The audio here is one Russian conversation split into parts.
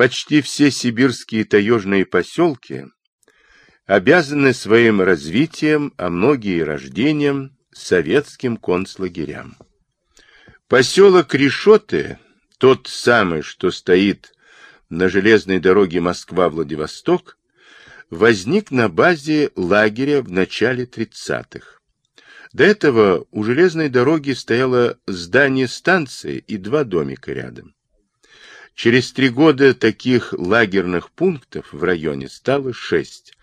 Почти все сибирские таежные поселки обязаны своим развитием, а многие рождением, советским концлагерям. Поселок Решоты, тот самый, что стоит на железной дороге Москва-Владивосток, возник на базе лагеря в начале 30-х. До этого у железной дороги стояло здание станции и два домика рядом. Через три года таких лагерных пунктов в районе стало шесть,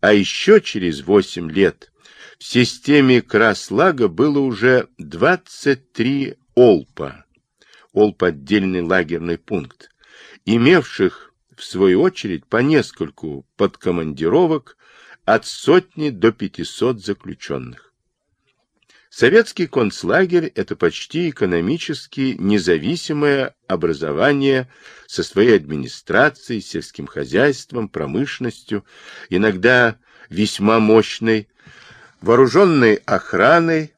а еще через восемь лет в системе Краслага было уже 23 Олпа, Олп отдельный лагерный пункт, имевших в свою очередь по нескольку подкомандировок от сотни до 500 заключенных. Советский концлагерь – это почти экономически независимое образование со своей администрацией, сельским хозяйством, промышленностью, иногда весьма мощной, вооруженной охраной,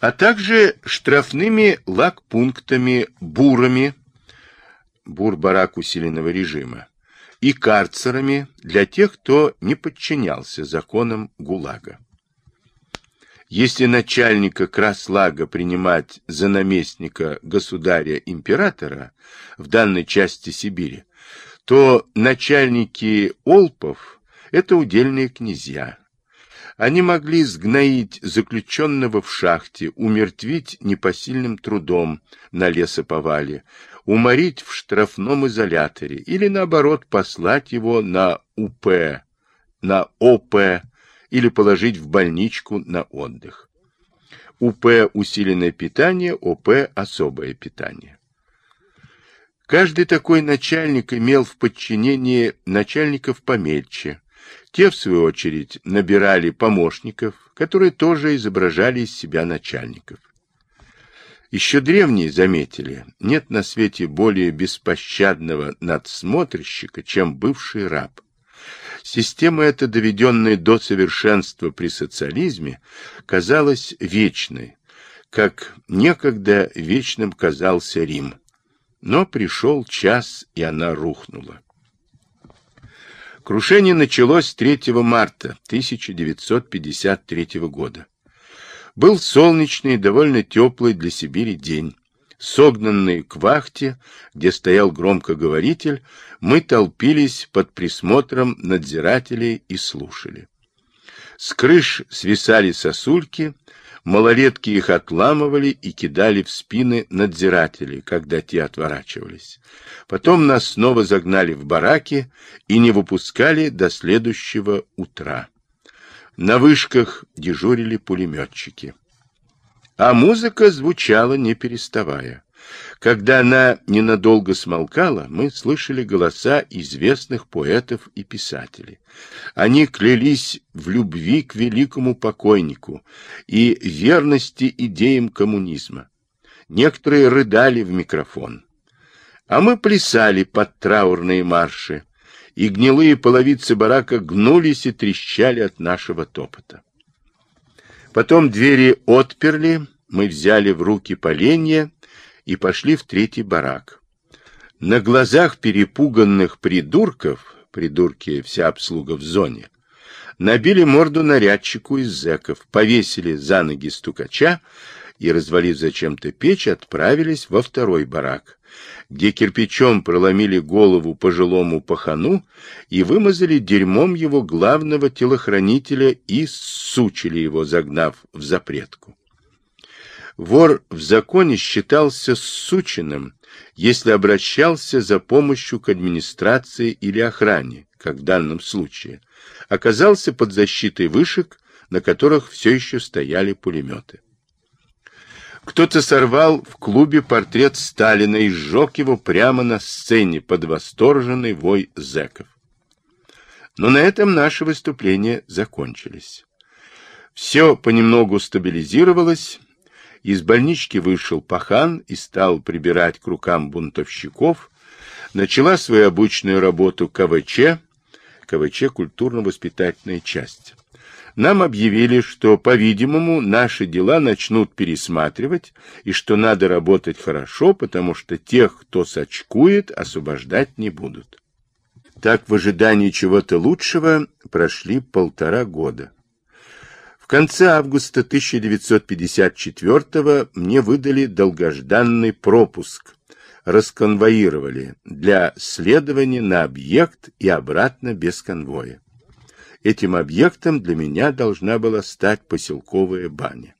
а также штрафными лагпунктами, бурами, бур-барак усиленного режима, и карцерами для тех, кто не подчинялся законам ГУЛАГа. Если начальника Краслага принимать за наместника государя-императора в данной части Сибири, то начальники Олпов – это удельные князья. Они могли сгноить заключенного в шахте, умертвить непосильным трудом на лесоповале, уморить в штрафном изоляторе или, наоборот, послать его на УП, на ОП, или положить в больничку на отдых. УП – усиленное питание, ОП – особое питание. Каждый такой начальник имел в подчинении начальников помельче. Те, в свою очередь, набирали помощников, которые тоже изображали из себя начальников. Еще древние заметили, нет на свете более беспощадного надсмотрщика, чем бывший раб. Система эта, доведенная до совершенства при социализме, казалась вечной, как некогда вечным казался Рим. Но пришел час, и она рухнула. Крушение началось 3 марта 1953 года. Был солнечный, довольно теплый для Сибири день. Согнанные к вахте, где стоял громкоговоритель, мы толпились под присмотром надзирателей и слушали. С крыш свисали сосульки, малолетки их отламывали и кидали в спины надзирателей, когда те отворачивались. Потом нас снова загнали в бараки и не выпускали до следующего утра. На вышках дежурили пулеметчики. А музыка звучала не переставая. Когда она ненадолго смолкала, мы слышали голоса известных поэтов и писателей. Они клялись в любви к великому покойнику и верности идеям коммунизма. Некоторые рыдали в микрофон. А мы плясали под траурные марши, и гнилые половицы барака гнулись и трещали от нашего топота. Потом двери отперли, мы взяли в руки поленья и пошли в третий барак. На глазах перепуганных придурков, придурки вся обслуга в зоне, набили морду нарядчику из зэков, повесили за ноги стукача и, развалив зачем-то печь, отправились во второй барак, где кирпичом проломили голову пожилому пахану и вымазали дерьмом его главного телохранителя и сучили его, загнав в запретку. Вор в законе считался сученным, если обращался за помощью к администрации или охране, как в данном случае, оказался под защитой вышек, на которых все еще стояли пулеметы. Кто-то сорвал в клубе портрет Сталина и сжег его прямо на сцене под восторженный вой зэков. Но на этом наши выступления закончились. Все понемногу стабилизировалось. Из больнички вышел пахан и стал прибирать к рукам бунтовщиков. Начала свою обычную работу КВЧ, КВЧ – культурно-воспитательная часть. нам объявили, что, по-видимому, наши дела начнут пересматривать, и что надо работать хорошо, потому что тех, кто сочкует, освобождать не будут. Так, в ожидании чего-то лучшего, прошли полтора года. Конце августа 1954 мне выдали долгожданный пропуск, расконвоировали для следования на объект и обратно без конвоя. Этим объектом для меня должна была стать поселковая баня.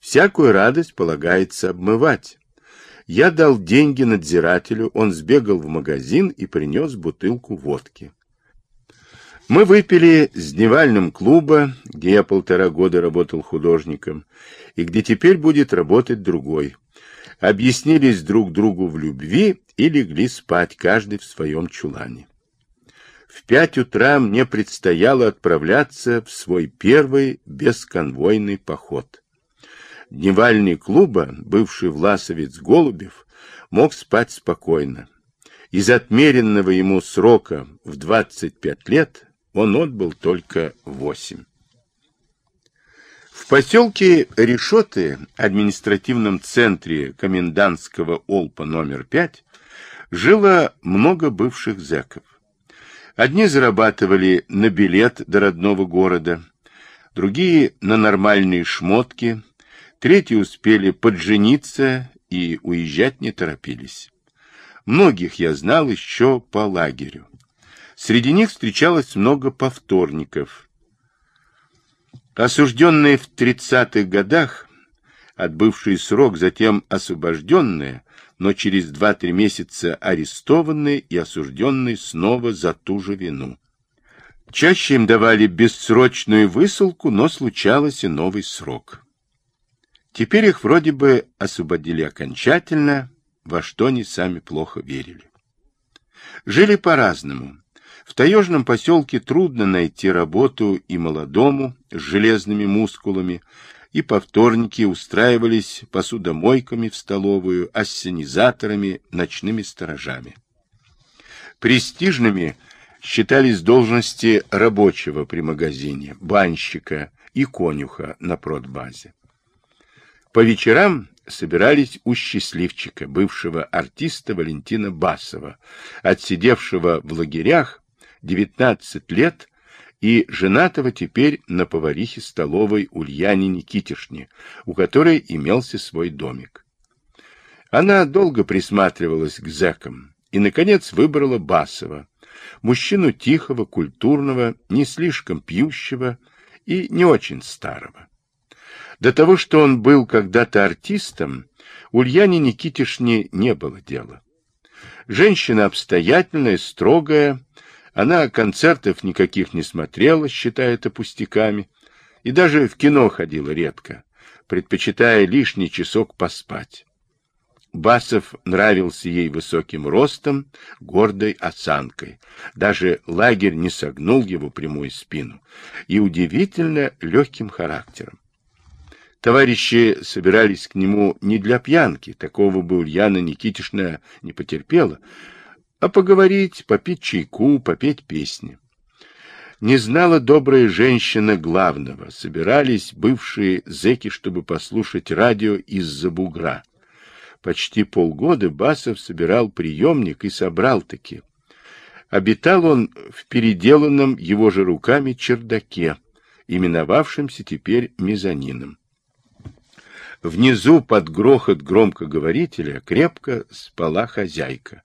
Всякую радость полагается обмывать. Я дал деньги надзирателю, он сбегал в магазин и принес бутылку водки. Мы выпили с дневальным клуба, где я полтора года работал художником, и где теперь будет работать другой. Объяснились друг другу в любви и легли спать, каждый в своем чулане. В пять утра мне предстояло отправляться в свой первый бесконвойный поход. Дневальный клуба, бывший власовец Голубев, мог спать спокойно. Из отмеренного ему срока в 25 лет он отбыл только 8. В поселке Решоты, административном центре комендантского Олпа номер 5, жило много бывших зэков. Одни зарабатывали на билет до родного города, другие на нормальные шмотки, третьи успели поджениться и уезжать не торопились. Многих я знал еще по лагерю. Среди них встречалось много повторников. Осужденные в 30-х годах, отбывшие срок, затем освобожденные, но через два-три месяца арестованный и осужденный снова за ту же вину. Чаще им давали бессрочную высылку, но случалось и новый срок. Теперь их вроде бы освободили окончательно, во что они сами плохо верили. Жили по-разному. В таежном поселке трудно найти работу и молодому, с железными мускулами, и по устраивались посудомойками в столовую, ассенизаторами, ночными сторожами. Престижными считались должности рабочего при магазине, банщика и конюха на продбазе. По вечерам собирались у счастливчика, бывшего артиста Валентина Басова, отсидевшего в лагерях 19 лет и женатого теперь на поварихе столовой Ульяне Никитишне, у которой имелся свой домик. Она долго присматривалась к зэкам и, наконец, выбрала Басова, мужчину тихого, культурного, не слишком пьющего и не очень старого. До того, что он был когда-то артистом, Ульяне Никитишне не было дела. Женщина обстоятельная, строгая, она концертов никаких не смотрела, считая это пустяками, и даже в кино ходила редко, предпочитая лишний часок поспать. Басов нравился ей высоким ростом, гордой осанкой. Даже лагерь не согнул его прямую спину и удивительно легким характером. Товарищи собирались к нему не для пьянки, такого бы Ульяна Никитишна не потерпела, а поговорить, попить чайку, попеть песни. Не знала добрая женщина главного. Собирались бывшие зэки, чтобы послушать радио из-за бугра. Почти полгода Басов собирал приемник и собрал-таки. Обитал он в переделанном его же руками чердаке, именовавшемся теперь мезонином. Внизу под грохот громкоговорителя крепко спала хозяйка,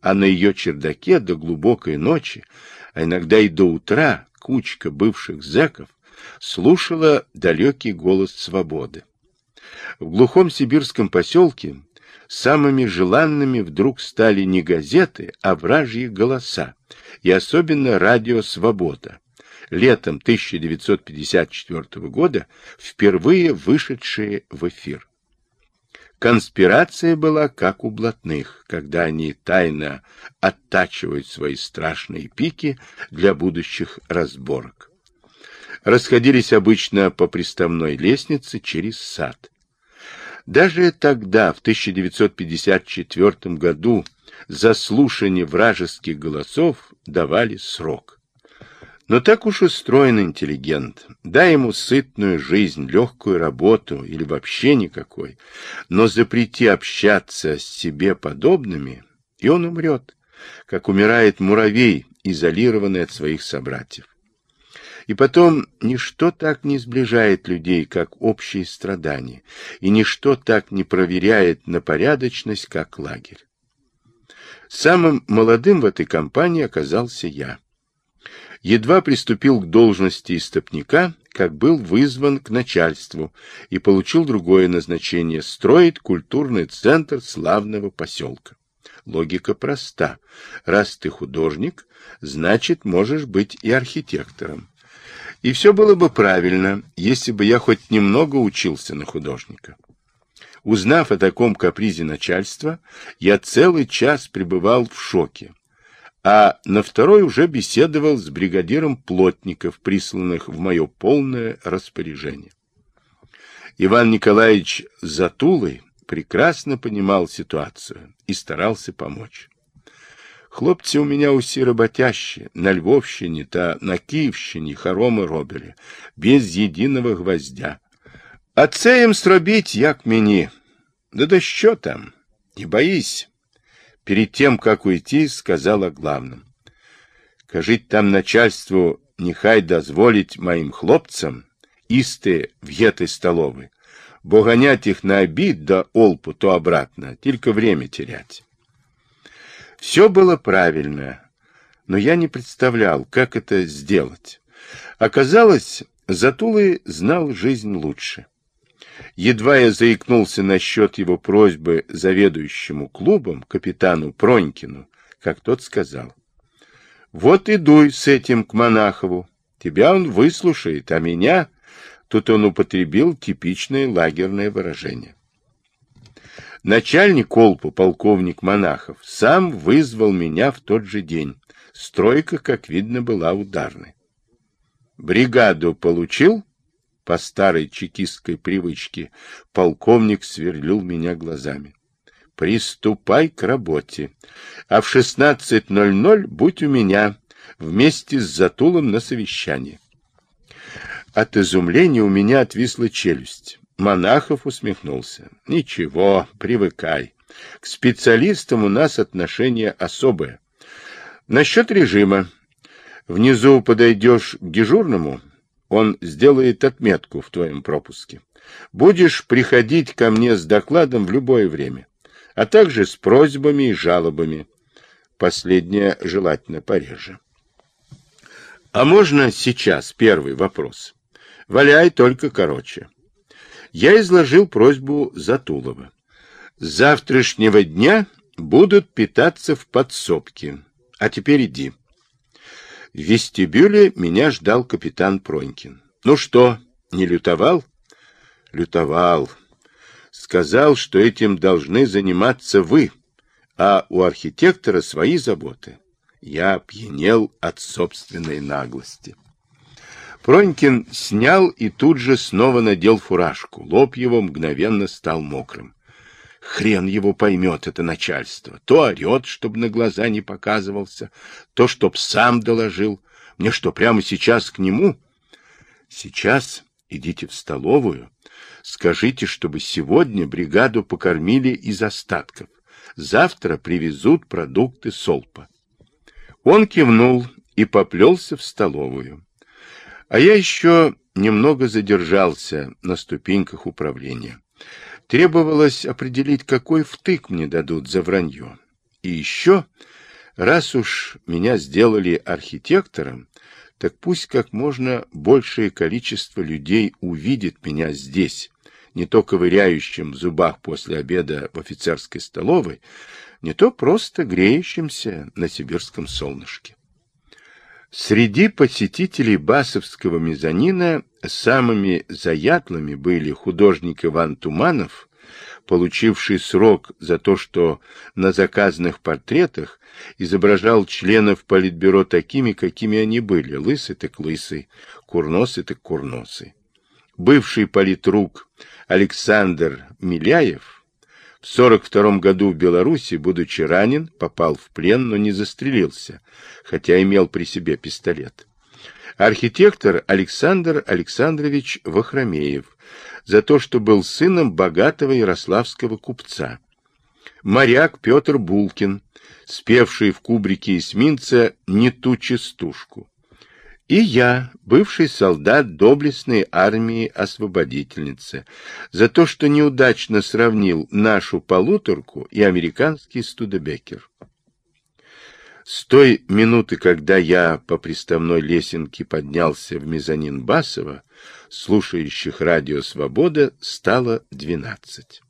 а на ее чердаке до глубокой ночи, а иногда и до утра, кучка бывших зэков слушала далекий голос свободы. В глухом сибирском поселке самыми желанными вдруг стали не газеты, а вражьи голоса, и особенно радио «Свобода», летом 1954 года впервые вышедшие в эфир. Конспирация была как у блатных, когда они тайно оттачивают свои страшные пики для будущих разборок. Расходились обычно по приставной лестнице через сад. Даже тогда, в 1954 году, за слушание вражеских голосов давали срок. Но так уж устроен интеллигент. Дай ему сытную жизнь, легкую работу или вообще никакой. Но запрети общаться с себе подобными, и он умрет, как умирает муравей, изолированный от своих собратьев. И потом, ничто так не сближает людей, как общие страдания, и ничто так не проверяет на порядочность, как лагерь. Самым молодым в этой компании оказался я едва приступил к должности истопника, как был вызван к начальству и получил другое назначение – строить культурный центр славного поселка. Логика проста. Раз ты художник, значит, можешь быть и архитектором. И все было бы правильно, если бы я хоть немного учился на художника. Узнав о таком капризе начальства, я целый час пребывал в шоке а на второй уже беседовал с бригадиром плотников, присланных в мое полное распоряжение. Иван Николаевич Затулый прекрасно понимал ситуацию и старался помочь. Хлопцы у меня усі работящие, на Львовщине та на Київщині хороми робили, без єдиного гвоздя. А це їм зробіть, як мені. Да да що там, не боись. Перед тем, как уйти, сказал о главном. Кажіть там начальству, нехай дозволить моим хлопцам исты в этой столовой, бо гонять их на обид до олпу, то обратно, только время терять. Все было правильно, но я не представлял, как это сделать. Оказалось, Затулый знал жизнь лучше. Едва я заикнулся насчет его просьбы заведующему клубом, капитану Пронькину, как тот сказал. Вот и дуй с этим к Монахову. Тебя он выслушает, а меня... Тут он употребил типичное лагерное выражение. Начальник Колпу, полковник Монахов, сам вызвал меня в тот же день. Стройка, как видно, была ударной. Бригаду получил? По старой чекистской привычке полковник сверлил меня глазами. Приступай к работе. А в 16.00 будь у меня вместе с Затулом на совещании. От изумления у меня отвисла челюсть. Монахов усмехнулся. Ничего, привыкай. К специалистам у нас отношение особое. Насчет режима. Внизу подойдешь к дежурному, он сделает отметку в твоем пропуске. Будешь приходить ко мне с докладом в любое время, а также с просьбами и жалобами. Последнее желательно пореже. А можно сейчас первый вопрос? Валяй только короче. Я изложил просьбу Затулова. С завтрашнего дня будут питаться в подсобке. А теперь иди. В вестибюле меня ждал капитан Пронькин. Ну что, не лютовал? Лютовал. Сказал, что этим должны заниматься вы, а у архитектора свои заботы. Я опьянел от собственной наглости. Пронькин снял и тут же снова надел фуражку. Лоб его мгновенно стал мокрым. Хрен его поймет, это начальство. То орет, чтобы на глаза не показывался, то, чтоб сам доложил. Мне что, прямо сейчас к нему? Сейчас идите в столовую, скажите, чтобы сегодня бригаду покормили из остатков. Завтра привезут продукты Солпа. Он кивнул и поплелся в столовую. А я еще немного задержался на ступеньках управления. Требовалось определить, какой втык мне дадут за вранье. И еще, раз уж меня сделали архитектором, так пусть как можно большее количество людей увидит меня здесь, не то ковыряющим в зубах после обеда в офицерской столовой, не то просто греющимся на сибирском солнышке. Среди посетителей басовского мезонина самыми заядлыми были художник Иван Туманов, получивший срок за то, что на заказанных портретах изображал членов политбюро такими, какими они были, лысый так лысый, курносый так курносый. Бывший политрук Александр Миляев в 42 году в Беларуси, будучи ранен, попал в плен, но не застрелился, хотя имел при себе пистолет. Архитектор Александр Александрович Вахромеев за то, что был сыном богатого ярославского купца. Моряк Петр Булкин, спевший в кубрике эсминца «Не ту частушку». И я, бывший солдат доблестной армии освободительницы, за то, что неудачно сравнил нашу полуторку и американский студебекер. С той минуты, когда я по приставной лесенке поднялся в мезонин Басова, слушающих радио «Свобода» стало двенадцать.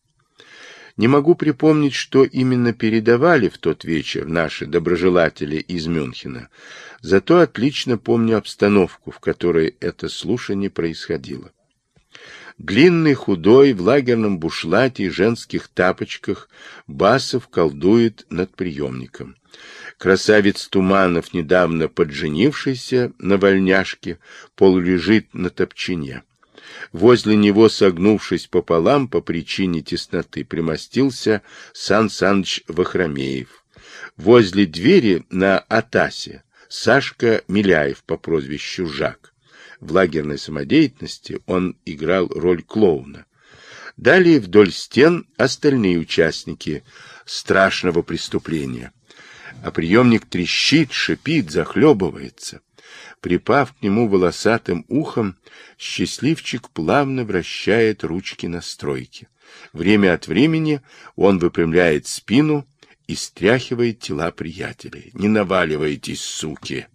Не могу припомнить, что именно передавали в тот вечер наши доброжелатели из Мюнхена, зато отлично помню обстановку, в которой это слушание происходило. Длинный, худой, в лагерном бушлате и женских тапочках Басов колдует над приемником. Красавец Туманов, недавно подженившийся на вольняшке, полулежит на топчине. Возле него, согнувшись пополам по причине тесноты, примостился Сан Саныч Вахромеев. Возле двери на Атасе Сашка Миляев по прозвищу Жак. В лагерной самодеятельности он играл роль клоуна. Далее вдоль стен остальные участники страшного преступления. А приемник трещит, шипит, захлебывается. Припав к нему волосатым ухом, счастливчик плавно вращает ручки настройки. Время от времени он выпрямляет спину и стряхивает тела приятелей. «Не наваливайтесь, суки!»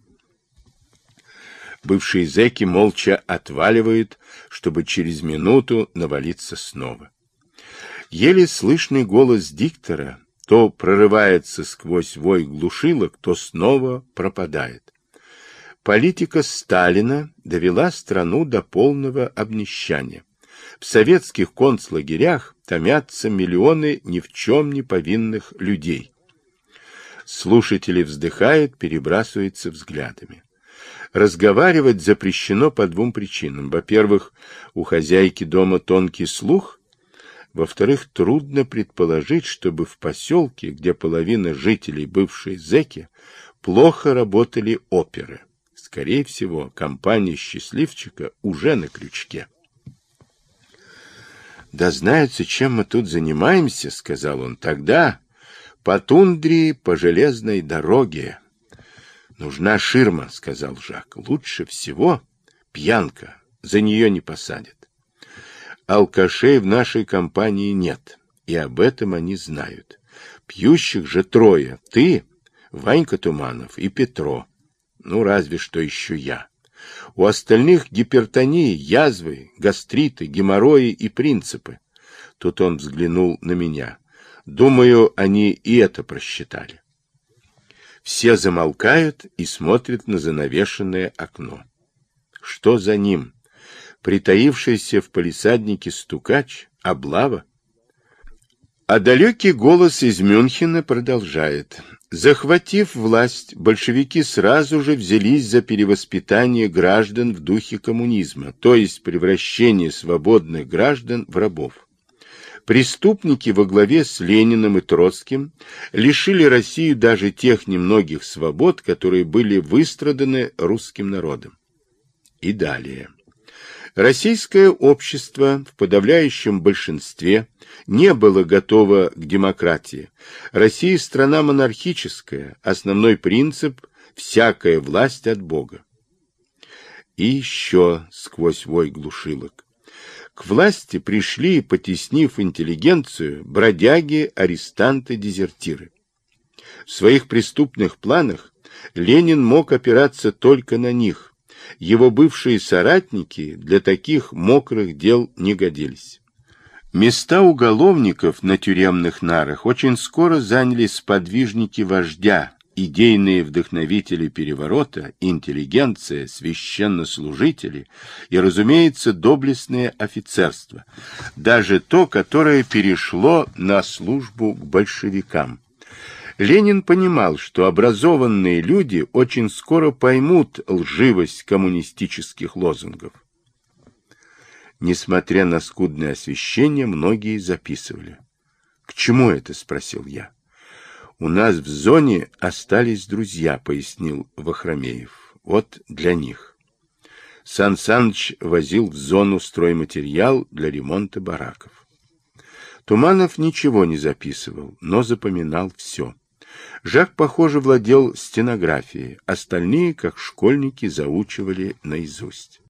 Бывшие зэки молча отваливают, чтобы через минуту навалиться снова. Еле слышный голос диктора то прорывается сквозь вой глушилок, то снова пропадает. Политика Сталина довела страну до полного обнищания. В советских концлагерях томятся миллионы ни в чем не повинных людей. Слушатели вздыхают, перебрасываются взглядами. Разговаривать запрещено по двум причинам. Во-первых, у хозяйки дома тонкий слух. Во-вторых, трудно предположить, чтобы в поселке, где половина жителей бывшей зэки, плохо работали оперы. Скорее всего, компания счастливчика уже на крючке. «Да знается, чем мы тут занимаемся», — сказал он. «Тогда по тундре, по железной дороге». «Нужна ширма», — сказал Жак. «Лучше всего пьянка. За нее не посадят. Алкашей в нашей компании нет, и об этом они знают. Пьющих же трое. Ты, Ванька Туманов и Петро. Ну, разве что еще я. У остальных гипертонии, язвы, гастриты, геморрои и принципы. Тут он взглянул на меня. Думаю, они и это просчитали. Все замолкают и смотрят на занавешенное окно. Что за ним? Притаившийся в палисаднике стукач? Облава? А далекий голос из Мюнхена продолжает. Захватив власть, большевики сразу же взялись за перевоспитание граждан в духе коммунизма, то есть превращение свободных граждан в рабов. Преступники во главе с Лениным и Троцким лишили Россию даже тех немногих свобод, которые были выстраданы русским народом. И далее. Российское общество в подавляющем большинстве не было готово к демократии. Россия страна монархическая, основной принцип – всякая власть от Бога. И еще сквозь вой глушилок. К власти пришли, потеснив интеллигенцию, бродяги, арестанты, дезертиры. В своих преступных планах Ленин мог опираться только на них, его бывшие соратники для таких мокрых дел не годились. Места уголовников на тюремных нарах очень скоро заняли сподвижники вождя, идейные вдохновители переворота, интеллигенция, священнослужители и, разумеется, доблестное офицерство, даже то, которое перешло на службу к большевикам. Ленин понимал, что образованные люди очень скоро поймут лживость коммунистических лозунгов. Несмотря на скудное освещение, многие записывали. «К чему это?» — спросил я. «У нас в зоне остались друзья», — пояснил Вахромеев. «Вот для них». Сан Саныч возил в зону стройматериал для ремонта бараков. Туманов ничего не записывал, но запоминал все. Жак, похоже, владел стенографией, остальные, как школьники, заучивали наизусть.